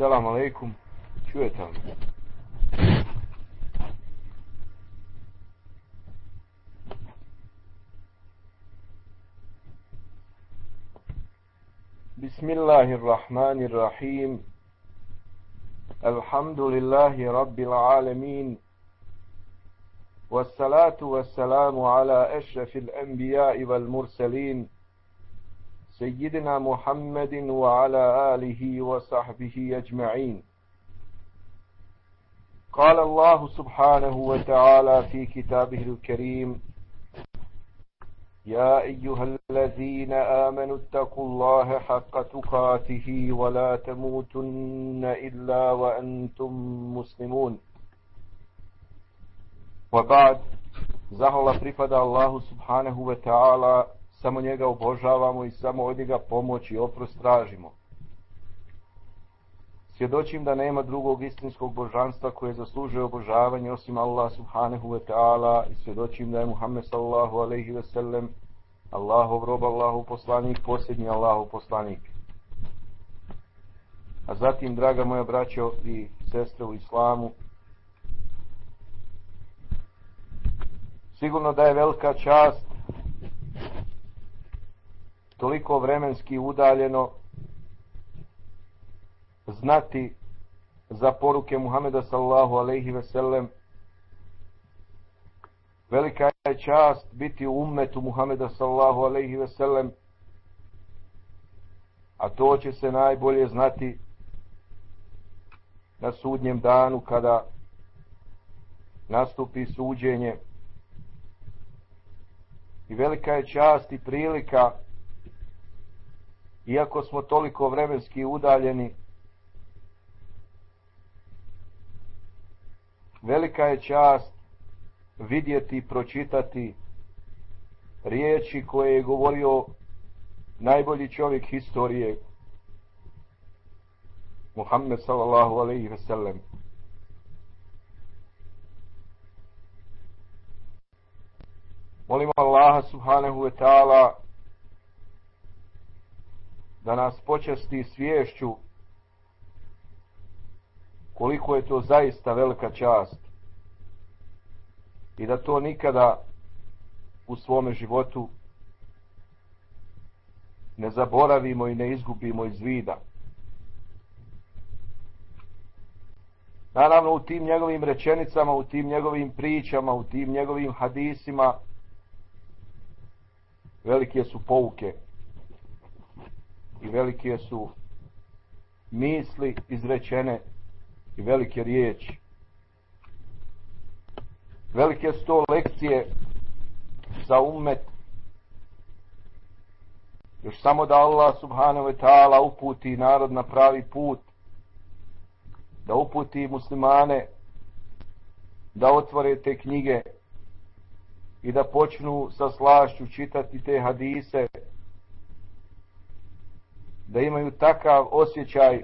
Selam aleikum. Čujete li? بسم الله الرحمن الرحيم الحمد لله رب العالمين والصلاة والسلام على أشرف الأنبياء والمرسلين سيدنا محمد وعلى آله وصحبه أجمعين. قال الله سبحانه وتعالى في كتابه الكريم يا أيها الذين آمنوا اتقوا الله حق تقاته ولا تموتن إلا وأنتم مسلمون. وبعد زهر subhanahu wa ta'ala samo njega obožavamo i samo od njega pomoć i oprost tražimo. Svjedočim da nema drugog istinskog božanstva koje zaslužuje obožavanje osim Allah subhanahu wa ta'ala i svjedočim da je Muhammed sallahu alaihi ve sellem Allahov rob, Allahov poslanik, posljednji Allahov poslanik. A zatim, draga moja braćo i sestre u islamu, sigurno da je velika čast toliko vremenski udaljeno znati za poruke Muhameda sallahu alaihi ve sellem velika je čast biti u ummetu Muhameda sallahu alaihi ve sellem a to će se najbolje znati na sudnjem danu kada nastupi suđenje. I velika je čast i prilika iako smo toliko vremenski udaljeni velika je čast vidjeti i pročitati riječi koje je govorio najbolji čovjek historije Muhammed sallallahu alaihi ve sellem. Molim Allaha subhanahu wa ta'ala da nas počesti sviješću koliko je to zaista velika čast i da to nikada u svome životu ne zaboravimo i ne izgubimo iz vida. Naravno, u tim njegovim rečenicama, u tim njegovim pričama, u tim njegovim hadisima, velike su pouke i velike su misli izrečene i velike riječi. Velike sto lekcije za ummet još samo da Allah subhanahu wa ta'ala uputi narod na pravi put da uputi muslimane da otvore te knjige i da počnu sa slašću čitati te hadise da imaju takav osjećaj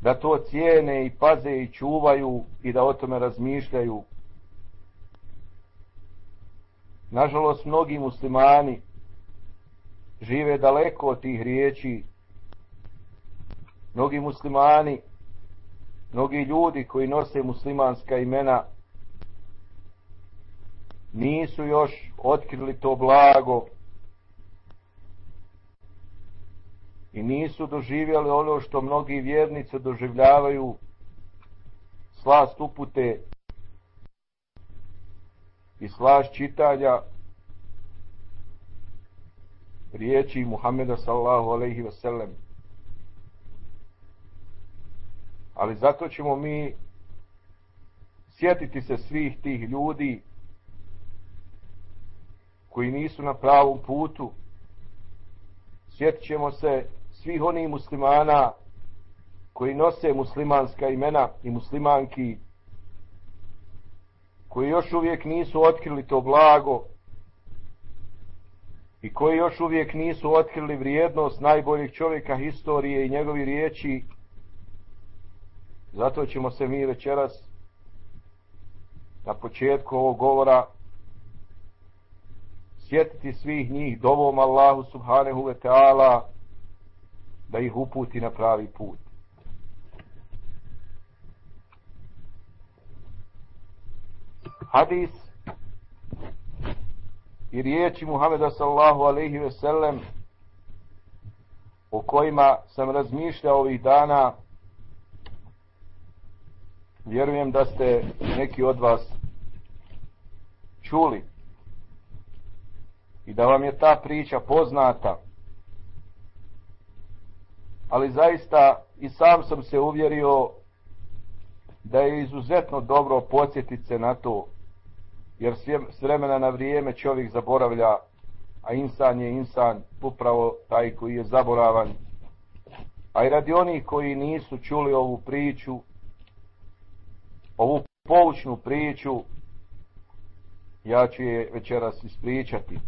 da to cijene i paze i čuvaju i da o tome razmišljaju. Nažalost, mnogi muslimani žive daleko od tih riječi. Mnogi muslimani, mnogi ljudi koji nose muslimanska imena nisu još otkrili to blago i nisu doživjeli ono što mnogi vjernice doživljavaju slast upute i slast čitanja riječi Muhammeda sallahu alaihi ve sellem. ali zato ćemo mi sjetiti se svih tih ljudi koji nisu na pravom putu sjetit ćemo se svih onih muslimana koji nose muslimanska imena i muslimanki koji još uvijek nisu otkrili to blago i koji još uvijek nisu otkrili vrijednost najboljih čovjeka historije i njegovi riječi zato ćemo se mi večeras na početku ovog govora sjetiti svih njih dovom Allahu subhanahu ve ta'ala da ih uputi na pravi put. Hadis i riječi Muhameda sallahu alaihi ve sellem o kojima sam razmišljao ovih dana vjerujem da ste neki od vas čuli i da vam je ta priča poznata ali zaista i sam sam se uvjerio da je izuzetno dobro podsjetiti se na to jer s vremena na vrijeme čovjek zaboravlja a insan je insan upravo taj koji je zaboravan. A i radi onih koji nisu čuli ovu priču ovu poučnu priču ja ću je večeras ispričati.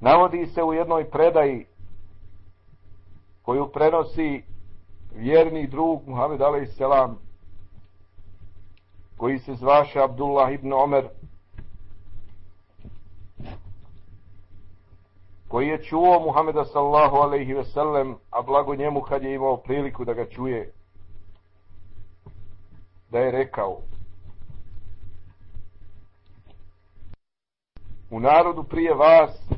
Navodi se u jednoj predaji koju prenosi vjerni drug Muhammed a.s. koji se zvaše Abdullah ibn Omer koji je čuo Muhameda sallahu alaihi ve sellem a blago njemu kad je imao priliku da ga čuje da je rekao u narodu prije vas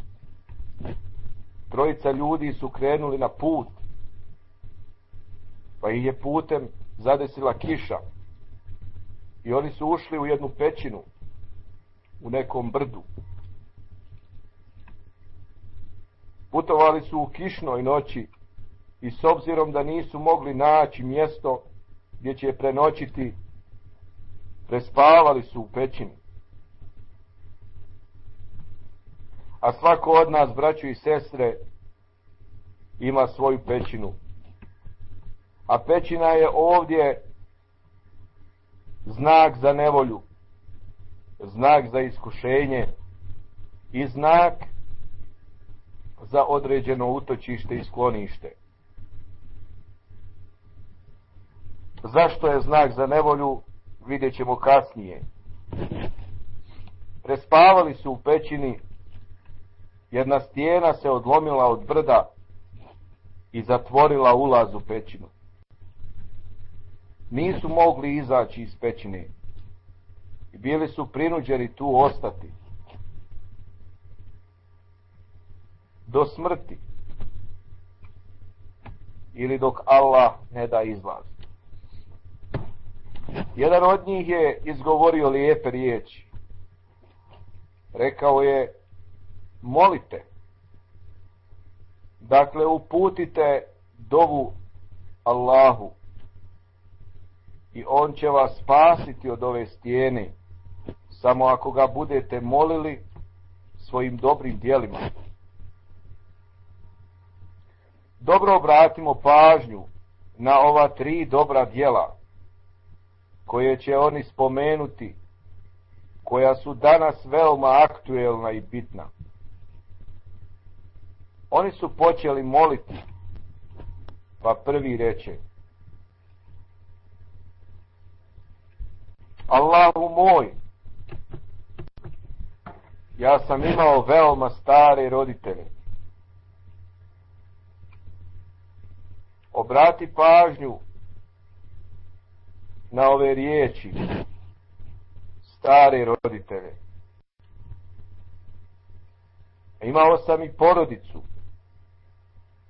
trojica ljudi su krenuli na put. Pa ih je putem zadesila kiša. I oni su ušli u jednu pećinu u nekom brdu. Putovali su u kišnoj noći i s obzirom da nisu mogli naći mjesto gdje će prenoćiti prespavali su u pećini. A svako od nas, braću i sestre, ima svoju pećinu. A pećina je ovdje znak za nevolju, znak za iskušenje i znak za određeno utočište i sklonište. Zašto je znak za nevolju, vidjet ćemo kasnije. Prespavali su u pećini jedna stijena se odlomila od brda i zatvorila ulaz u pećinu. Nisu mogli izaći iz pećine i bili su prinuđeni tu ostati. Do smrti ili dok Allah ne da izlaz. Jedan od njih je izgovorio lijepe riječi. Rekao je, molite. Dakle, uputite dovu Allahu i on će vas spasiti od ove stijene samo ako ga budete molili svojim dobrim dijelima. Dobro obratimo pažnju na ova tri dobra dijela koje će oni spomenuti koja su danas veoma aktuelna i bitna oni su počeli moliti. Pa prvi reče Allahu moj ja sam imao veoma stare roditelje. Obrati pažnju na ove riječi stare roditelje. E, imao sam i porodicu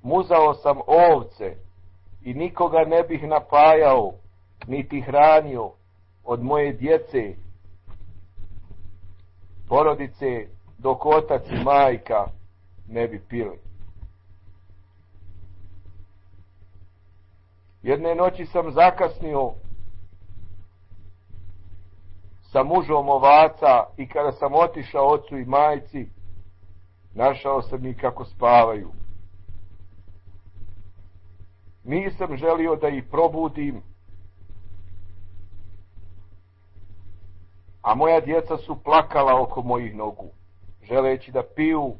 muzao sam ovce i nikoga ne bih napajao, niti hranio od moje djece, porodice, dok otac i majka ne bi pili. Jedne noći sam zakasnio sa mužom ovaca i kada sam otišao ocu i majci, našao sam ih kako spavaju nisam želio da ih probudim. A moja djeca su plakala oko mojih nogu želeći da piju.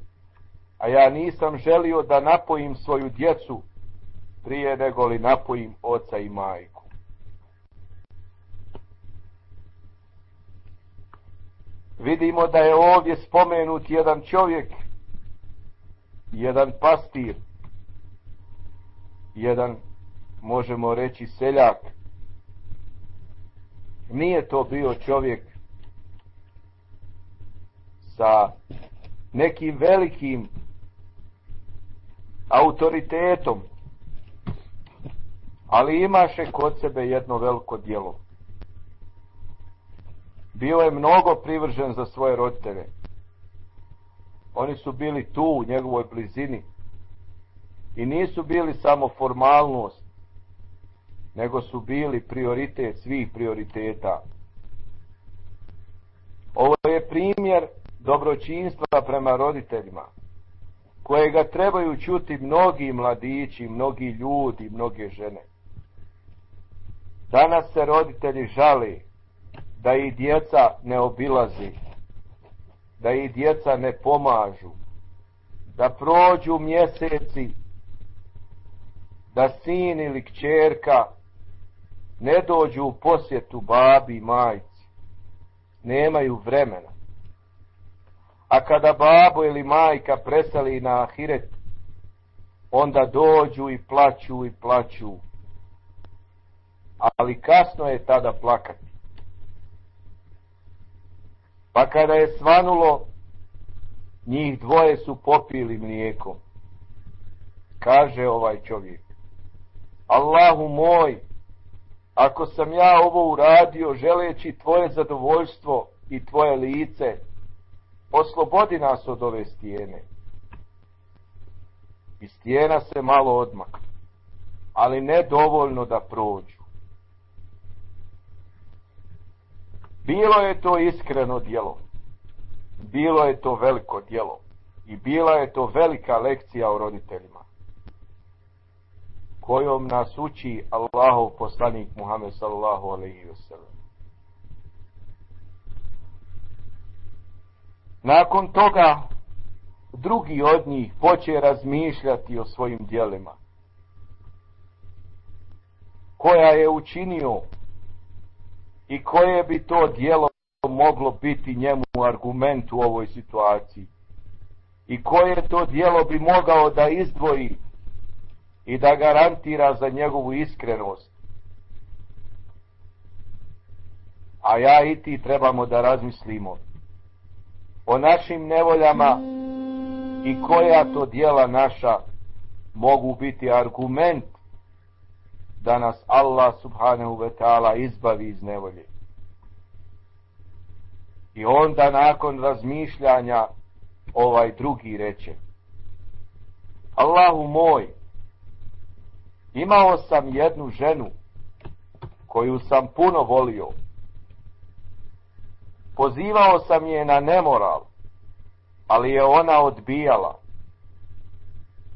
A ja nisam želio da napojim svoju djecu prije nego li napojim oca i majku. Vidimo da je ovdje spomenut jedan čovjek jedan pastir, jedan, možemo reći, seljak. Nije to bio čovjek sa nekim velikim autoritetom, ali imaše kod sebe jedno veliko dijelo. Bio je mnogo privržen za svoje roditelje. Oni su bili tu u njegovoj blizini i nisu bili samo formalnost, nego su bili prioritet svih prioriteta. Ovo je primjer dobročinstva prema roditeljima, kojega trebaju čuti mnogi mladići, mnogi ljudi, mnoge žene. Danas se roditelji žali da i djeca ne obilazi, da i djeca ne pomažu, da prođu mjeseci, da sin ili kćerka ne dođu u posjetu babi i majci, nemaju vremena. A kada babo ili majka presali na ahiret, onda dođu i plaću i plaću. Ali kasno je tada plakati. Pa kada je svanulo, njih dvoje su popili mlijekom. Kaže ovaj čovjek. Allahu moj, ako sam ja ovo uradio želeći tvoje zadovoljstvo i tvoje lice, oslobodi nas od ove stijene. I stijena se malo odmak, ali ne dovoljno da prođu. Bilo je to iskreno djelo. Bilo je to veliko djelo. I bila je to velika lekcija o roditeljima. Kojom nas uči Allahov poslanik Muhammed sallallahu alaihi wa sallam. Nakon toga drugi od njih poče razmišljati o svojim dijelima. Koja je učinio i koje bi to dijelo moglo biti njemu argument u ovoj situaciji i koje to dijelo bi mogao da izdvoji i da garantira za njegovu iskrenost. A ja i ti trebamo da razmislimo o našim nevoljama i koja to dijela naša mogu biti argument da nas Allah subhanahu wa ta'ala izbavi iz nevolje. I onda nakon razmišljanja ovaj drugi reče Allahu moj imao sam jednu ženu koju sam puno volio. Pozivao sam je na nemoral ali je ona odbijala.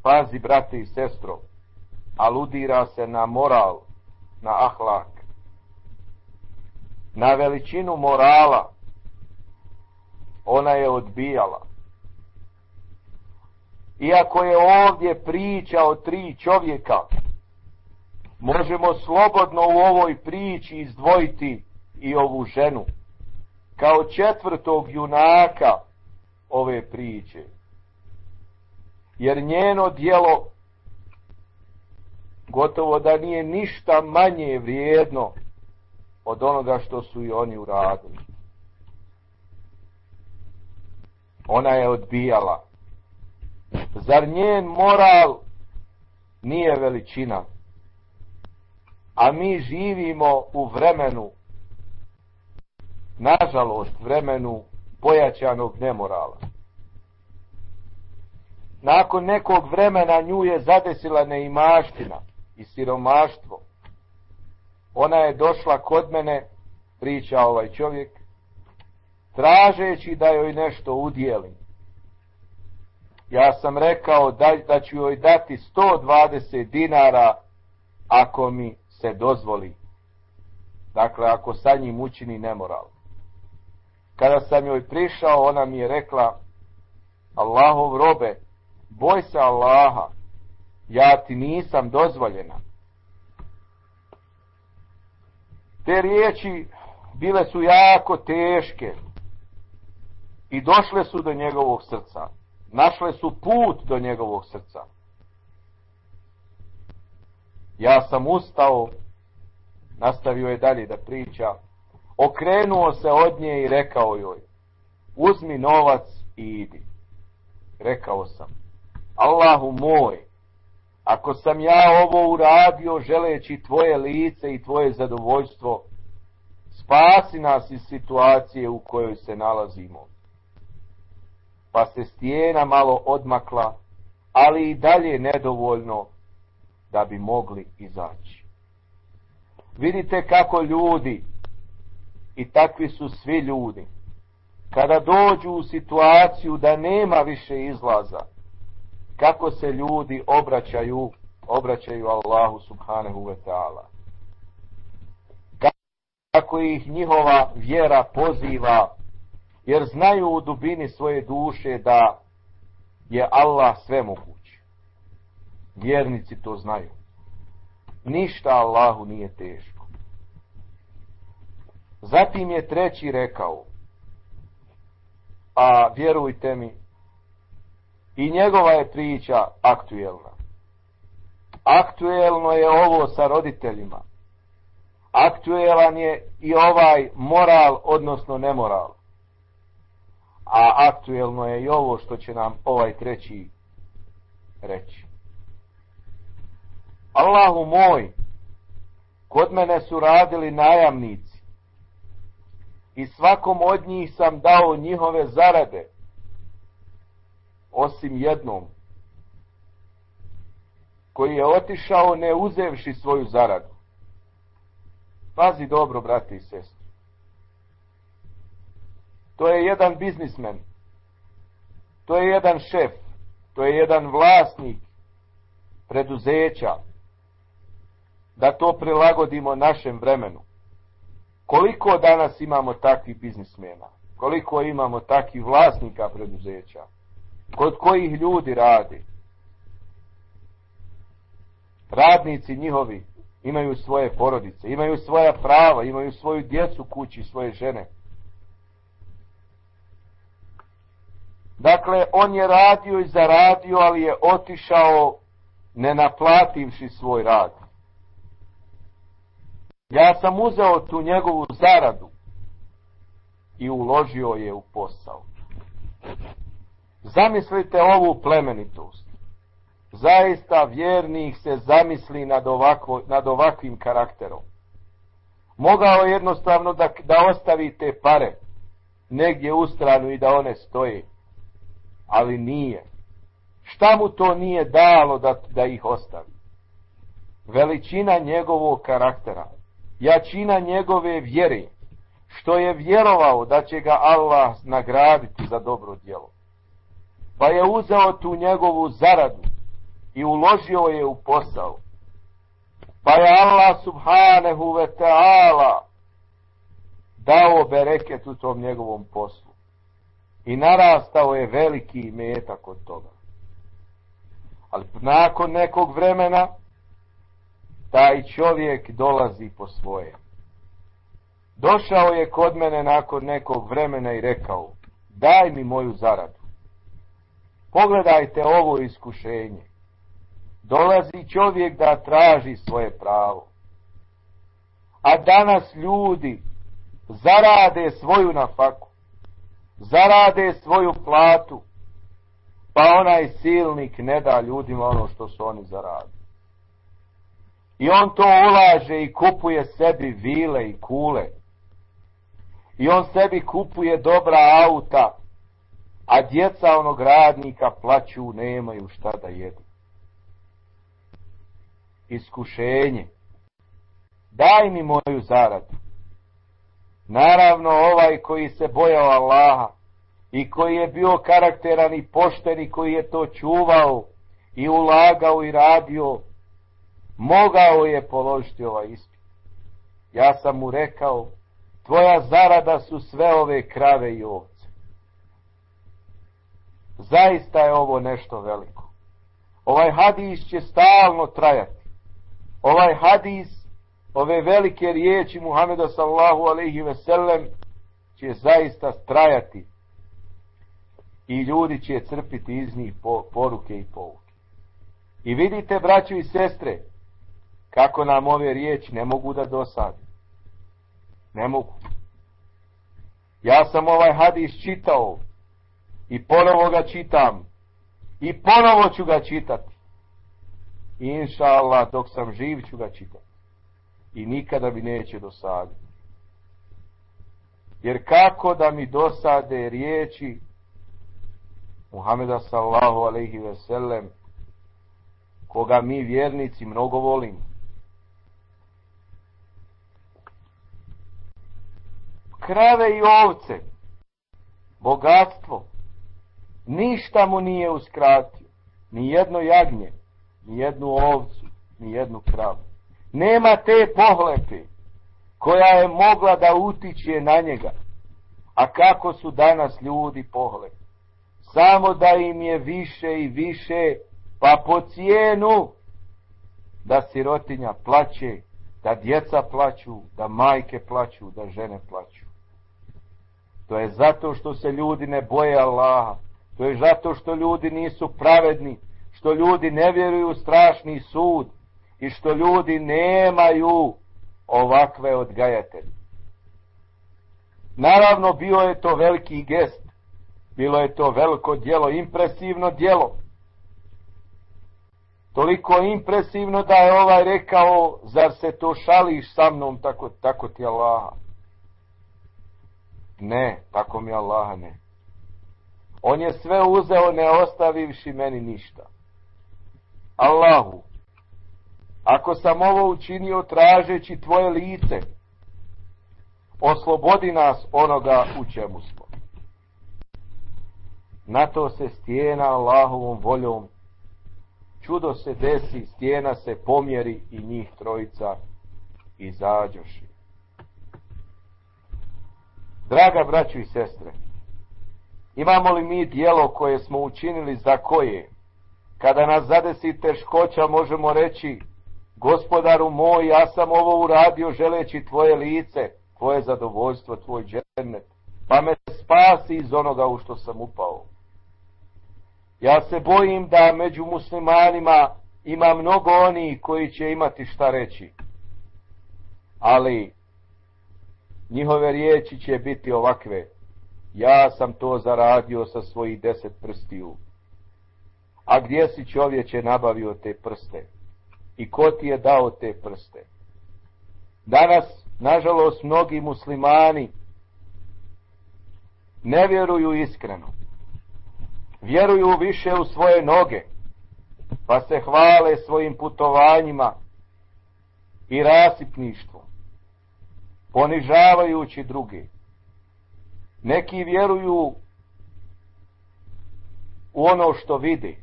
Pazi brate i sestro aludira se na moral, na ahlak, na veličinu morala, ona je odbijala. Iako je ovdje priča o tri čovjeka, možemo slobodno u ovoj priči izdvojiti i ovu ženu, kao četvrtog junaka ove priče. Jer njeno dijelo gotovo da nije ništa manje vrijedno od onoga što su i oni uradili. Ona je odbijala. Zar njen moral nije veličina? A mi živimo u vremenu, nažalost vremenu pojačanog nemorala. Nakon nekog vremena nju je zadesila neimaština i siromaštvo. Ona je došla kod mene, priča ovaj čovjek, tražeći da joj nešto udjelim. Ja sam rekao da, da ću joj dati 120 dinara ako mi se dozvoli. Dakle, ako sa njim učini nemoral. Kada sam joj prišao, ona mi je rekla, Allahov robe, boj se Allaha, ja ti nisam dozvoljena. Te riječi bile su jako teške i došle su do njegovog srca. našle su put do njegovog srca. Ja sam ustao, nastavio je dalje da priča, okrenuo se od nje i rekao joj, uzmi novac i idi. Rekao sam, Allahu moj, ako sam ja ovo uradio želeći tvoje lice i tvoje zadovoljstvo, spasi nas iz situacije u kojoj se nalazimo. Pa se stijena malo odmakla, ali i dalje nedovoljno da bi mogli izaći. Vidite kako ljudi, i takvi su svi ljudi, kada dođu u situaciju da nema više izlaza, kako se ljudi obraćaju, obraćaju Allahu subhanahu wa ta'ala. Kako ih njihova vjera poziva, jer znaju u dubini svoje duše da je Allah sve moguć. Vjernici to znaju. Ništa Allahu nije teško. Zatim je treći rekao, a vjerujte mi, i njegova je priča aktuelna. Aktuelno je ovo sa roditeljima. Aktuelan je i ovaj moral, odnosno nemoral. A aktuelno je i ovo što će nam ovaj treći reći. Allahu moj, kod mene su radili najamnici i svakom od njih sam dao njihove zarade, osim jednom, koji je otišao ne uzevši svoju zaradu. Pazi dobro, brati i sestri. To je jedan biznismen. To je jedan šef. To je jedan vlasnik preduzeća. Da to prilagodimo našem vremenu. Koliko danas imamo takvih biznismena? Koliko imamo takvih vlasnika preduzeća? Kod kojih ljudi radi? Radnici njihovi imaju svoje porodice, imaju svoja prava, imaju svoju djecu kući, svoje žene. Dakle, on je radio i zaradio, ali je otišao nenaplativši svoj rad. Ja sam uzeo tu njegovu zaradu i uložio je u posao. Zamislite ovu plemenitost. Zaista vjernih se zamisli nad, ovako, nad ovakvim karakterom. Mogao jednostavno da, da ostavi te pare negdje u stranu i da one stoje. Ali nije. Šta mu to nije dalo da, da ih ostavi? Veličina njegovog karaktera. Jačina njegove vjere. Što je vjerovao da će ga Allah nagraditi za dobro djelo pa je uzeo tu njegovu zaradu i uložio je u posao. Pa je Allah subhanahu ve ta'ala dao bereket u tom njegovom poslu. I narastao je veliki metak od toga. Ali nakon nekog vremena taj čovjek dolazi po svoje. Došao je kod mene nakon nekog vremena i rekao, daj mi moju zaradu. Pogledajte ovo iskušenje. Dolazi čovjek da traži svoje pravo. A danas ljudi zarade svoju nafaku. Zarade svoju platu. Pa onaj silnik ne da ljudima ono što su oni zaradili. I on to ulaže i kupuje sebi vile i kule. I on sebi kupuje dobra auta a djeca onog radnika plaću, nemaju šta da jedu. Iskušenje. Daj mi moju zaradu. Naravno, ovaj koji se bojao Allaha i koji je bio karakteran i pošten i koji je to čuvao i ulagao i radio, mogao je položiti ovaj ispit. Ja sam mu rekao, tvoja zarada su sve ove krave i ovce. Zaista je ovo nešto veliko. Ovaj hadis će stalno trajati. Ovaj hadis, ove velike riječi Muhameda sallahu alaihi ve sellem će zaista trajati. i ljudi će crpiti iz njih poruke i pouke. I vidite, braćo i sestre, kako nam ove riječi ne mogu da dosadi. Ne mogu. Ja sam ovaj hadis čitao i ponovo ga čitam i ponovo ću ga čitati. Inša Allah, dok sam živ ću ga čitati. I nikada mi neće dosaditi. Jer kako da mi dosade riječi Muhameda sallahu alaihi ve sellem koga mi vjernici mnogo volimo. Krave i ovce, bogatstvo, ništa mu nije uskratio, ni jedno jagnje, ni jednu ovcu, ni jednu kravu. Nema te pohlepe koja je mogla da utiče na njega. A kako su danas ljudi pohlepi? Samo da im je više i više, pa po cijenu da sirotinja plaće, da djeca plaću, da majke plaću, da žene plaću. To je zato što se ljudi ne boje Allaha. To je zato što ljudi nisu pravedni, što ljudi ne vjeruju u strašni sud i što ljudi nemaju ovakve odgajatelje. Naravno, bio je to veliki gest, bilo je to veliko djelo, impresivno djelo. Toliko impresivno da je ovaj rekao, zar se to šališ sa mnom, tako, tako ti Allaha. Ne, tako mi Allaha ne. On je sve uzeo ne ostavivši meni ništa. Allahu, ako sam ovo učinio tražeći tvoje lice, oslobodi nas onoga u čemu smo. Na to se stijena Allahovom voljom, čudo se desi, stijena se pomjeri i njih trojica izađoši. Draga braću i sestre, imamo li mi dijelo koje smo učinili za koje, kada nas zadesi teškoća, možemo reći, gospodaru moj, ja sam ovo uradio želeći tvoje lice, tvoje zadovoljstvo, tvoj džernet, pa me spasi iz onoga u što sam upao. Ja se bojim da među muslimanima ima mnogo oni koji će imati šta reći. Ali njihove riječi će biti ovakve. Ja sam to zaradio sa svojih deset prstiju. A gdje si čovječe nabavio te prste? I ko ti je dao te prste? Danas, nažalost, mnogi muslimani ne vjeruju iskreno. Vjeruju više u svoje noge, pa se hvale svojim putovanjima i rasipništvom, ponižavajući druge. Neki vjeruju u ono što vidi,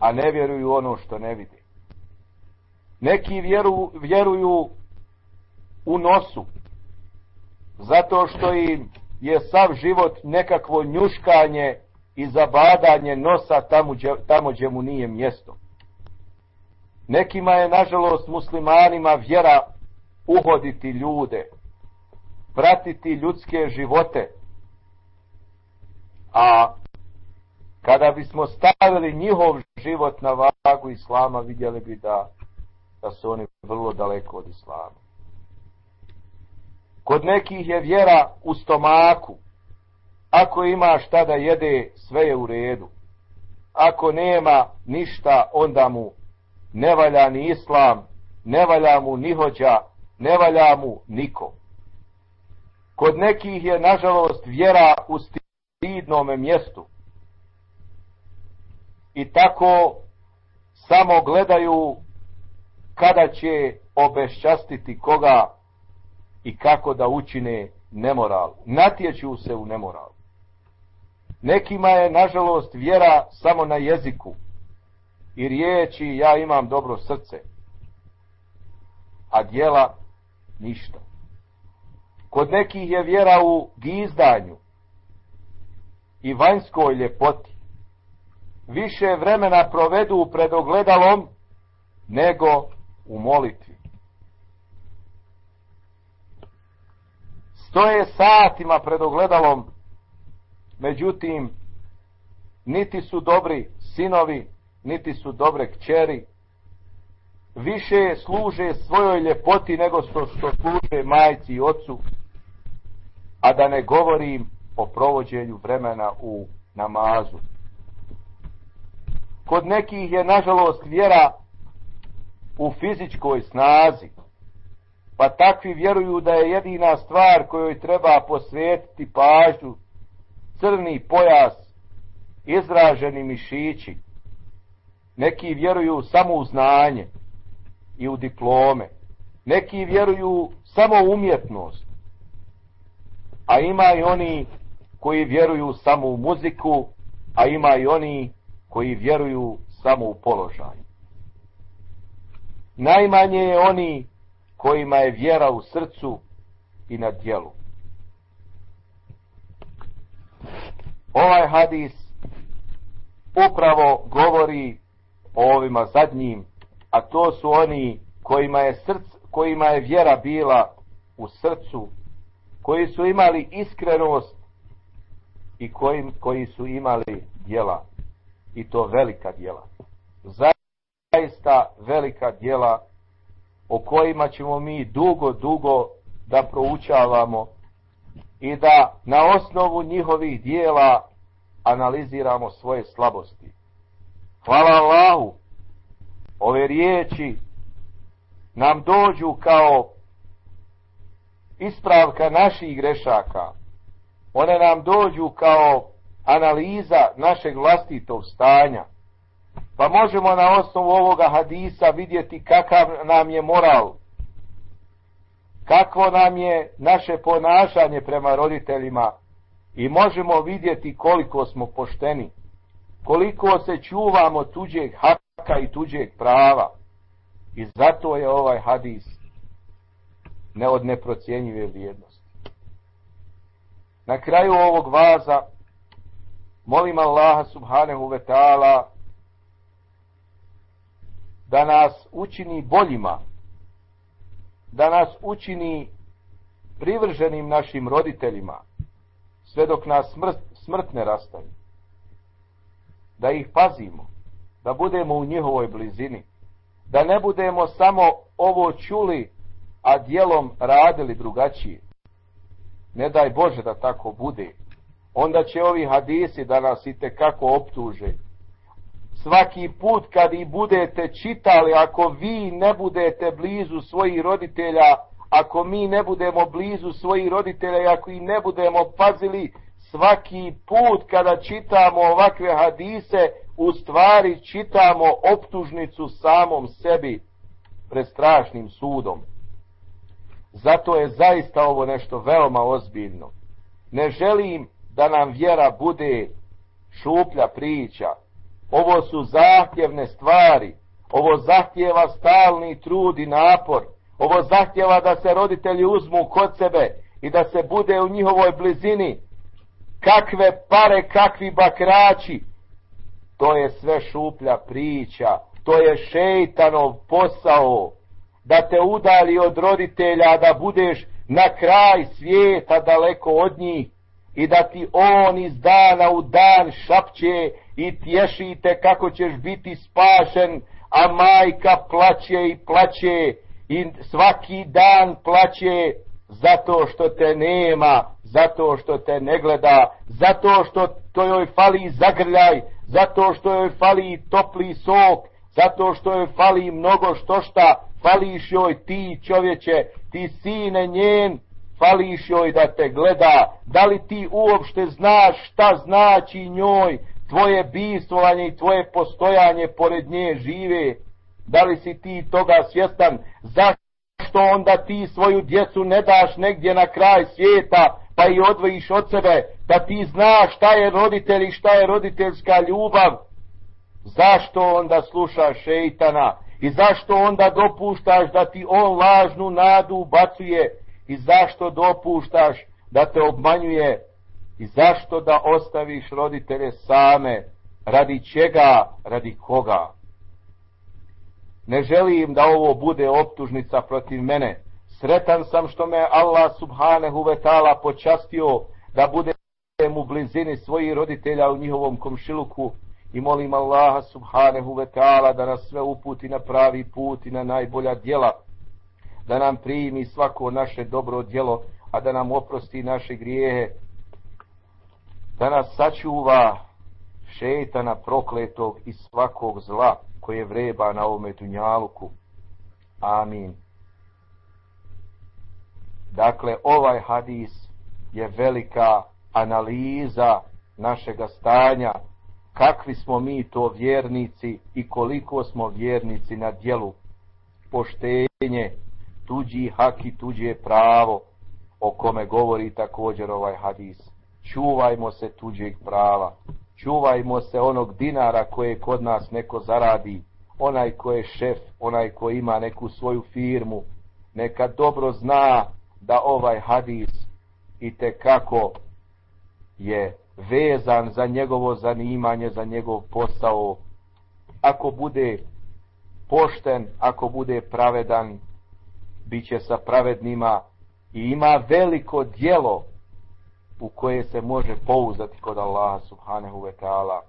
a ne vjeruju ono što ne vidi. Neki vjeru, vjeruju u nosu, zato što im je sav život nekakvo njuškanje i zabadanje nosa tamo, gdje, tamo gdje mu nije mjesto. Nekima je, nažalost, muslimanima vjera uhoditi ljude, pratiti ljudske živote, a kada bismo stavili njihov život na vagu islama, vidjeli bi da, da su oni vrlo daleko od islama. Kod nekih je vjera u stomaku. Ako ima šta da jede, sve je u redu. Ako nema ništa, onda mu ne valja ni islam, ne valja mu ni hođa, ne valja mu niko. Kod nekih je, nažalost, vjera u stidnom mjestu i tako samo gledaju kada će obeščastiti koga i kako da učine nemoral. Natječu se u nemoral. Nekima je, nažalost, vjera samo na jeziku i riječi ja imam dobro srce, a dijela ništa. Kod nekih je vjera u gizdanju i vanjskoj ljepoti više vremena provedu pred ogledalom nego u molitvi. Stoje satima pred ogledalom, međutim, niti su dobri sinovi, niti su dobre kćeri, više služe svojoj ljepoti nego što, što služe majci i ocu, a da ne govorim o provođenju vremena u namazu. Kod nekih je, nažalost, vjera u fizičkoj snazi, pa takvi vjeruju da je jedina stvar kojoj treba posvetiti pažnju crni pojas, izraženi mišići. Neki vjeruju samo u znanje i u diplome. Neki vjeruju samo u umjetnost. A ima i oni koji vjeruju samo u muziku, a ima i oni koji vjeruju samo u položaj. Najmanje je oni kojima je vjera u srcu i na dijelu. Ovaj hadis upravo govori o ovima zadnjim, a to su oni kojima je, src, kojima je vjera bila u srcu, koji su imali iskrenost i koji, koji su imali djela. I to velika djela. Zaista velika djela o kojima ćemo mi dugo, dugo da proučavamo i da na osnovu njihovih dijela analiziramo svoje slabosti. Hvala Allahu, ove riječi nam dođu kao ispravka naših grešaka. One nam dođu kao analiza našeg vlastitog stanja. Pa možemo na osnovu ovoga hadisa vidjeti kakav nam je moral, kakvo nam je naše ponašanje prema roditeljima i možemo vidjeti koliko smo pošteni, koliko se čuvamo tuđeg haka i tuđeg prava. I zato je ovaj hadis ne od neprocijenjive vrijednosti. Na kraju ovog vaza molim Allaha subhanahu ve ta'ala da nas učini boljima, da nas učini privrženim našim roditeljima, sve dok nas smrt, smrt ne rastavi. Da ih pazimo, da budemo u njihovoj blizini, da ne budemo samo ovo čuli, a dijelom radili drugačije. Ne daj Bože da tako bude. Onda će ovi hadisi da nas i kako optuže. Svaki put kad i budete čitali, ako vi ne budete blizu svojih roditelja, ako mi ne budemo blizu svojih roditelja i ako i ne budemo pazili svaki put kada čitamo ovakve hadise, u stvari čitamo optužnicu samom sebi pred strašnim sudom. Zato je zaista ovo nešto veoma ozbiljno. Ne želim da nam vjera bude šuplja priča. Ovo su zahtjevne stvari. Ovo zahtjeva stalni trud i napor. Ovo zahtjeva da se roditelji uzmu kod sebe i da se bude u njihovoj blizini. Kakve pare, kakvi bakrači. To je sve šuplja priča. To je šeitanov posao. Da te udali od roditelja, da budeš na kraj svijeta daleko od njih i da ti on iz dana u dan šapće i tješite kako ćeš biti spašen, a majka plaće i plaće i svaki dan plaće zato što te nema, zato što te ne gleda, zato što to joj fali zagrljaj, zato što joj fali topli sok, zato što joj fali mnogo što šta, fališ joj ti čovječe, ti sine njen, fališ joj da te gleda, da li ti uopšte znaš šta znači njoj, tvoje bistvovanje i tvoje postojanje pored nje žive, da li si ti toga svjestan, zašto onda ti svoju djecu ne daš negdje na kraj svijeta, pa i odvojiš od sebe, da ti znaš šta je roditelj i šta je roditeljska ljubav, zašto onda slušaš šeitana? I zašto onda dopuštaš da ti on lažnu nadu ubacuje? I zašto dopuštaš da te obmanjuje? I zašto da ostaviš roditelje same? Radi čega, radi koga? Ne želim da ovo bude optužnica protiv mene sretan sam što me Allah subhanahu ve ta'ala počastio da bude u blizini svojih roditelja u njihovom komšiluku i molim Allaha subhanahu ve ta'ala da nas sve uputi na pravi put i na najbolja djela da nam primi svako naše dobro djelo a da nam oprosti naše grijehe da nas sačuva šetana prokletog i svakog zla koje vreba na ovome dunjaluku. Amin. Dakle, ovaj hadis je velika analiza našega stanja, kakvi smo mi to vjernici i koliko smo vjernici na dijelu poštenje, tuđi hak i tuđe pravo, o kome govori također ovaj hadis. Čuvajmo se tuđeg prava, čuvajmo se onog dinara koje kod nas neko zaradi, onaj ko je šef, onaj ko ima neku svoju firmu, neka dobro zna da ovaj hadis i te kako je vezan za njegovo zanimanje, za njegov posao. Ako bude pošten, ako bude pravedan, bit će sa pravednima i ima veliko dijelo u koje se može pouzati kod Allaha subhanahu wa ta'ala.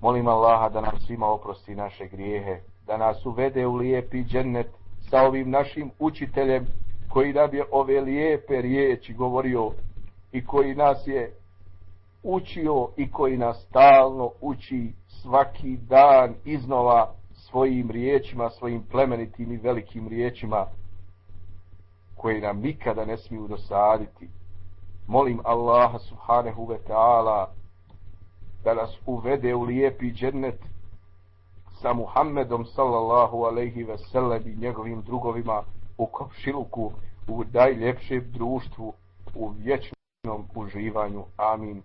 Molim Allaha da nam svima oprosti naše grijehe, da nas uvede u lijepi džennet sa ovim našim učiteljem koji nam je ove lijepe riječi govorio i koji nas je učio i koji nas stalno uči svaki dan iznova svojim riječima, svojim plemenitim i velikim riječima koje nam nikada ne smiju dosaditi. Molim Allaha subhanahu wa ta'ala da nas uvede u lijepi džennet sa Muhammedom sallallahu alaihi ve sellem i njegovim drugovima u komšiluku u najljepšem društvu u vječnom uživanju. Amin.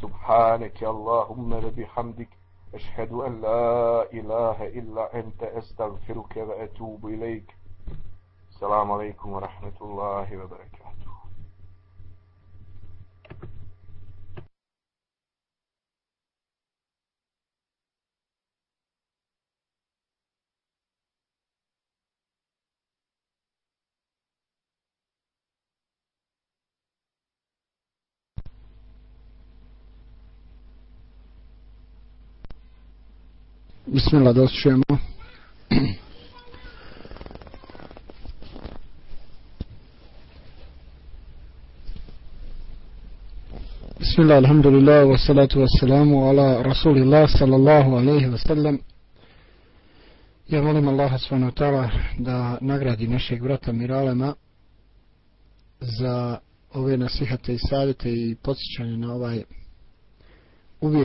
Subhaneke Allahumma rabi hamdik Ešhedu an la ilaha illa ente estagfiruke ve etubu ilajk. Assalamu alaikum wa rahmatullahi wa barakatuh. Bismillah, da osjećujemo. Bismillah, alhamdulillah, wa salatu wa salamu ala rasulillah, sallallahu alaihi wa sallam. Ja molim Allaha subhanahu ta'ala da nagradi našeg brata Miralema za ove nasihate i savjete i podsjećanje na ovaj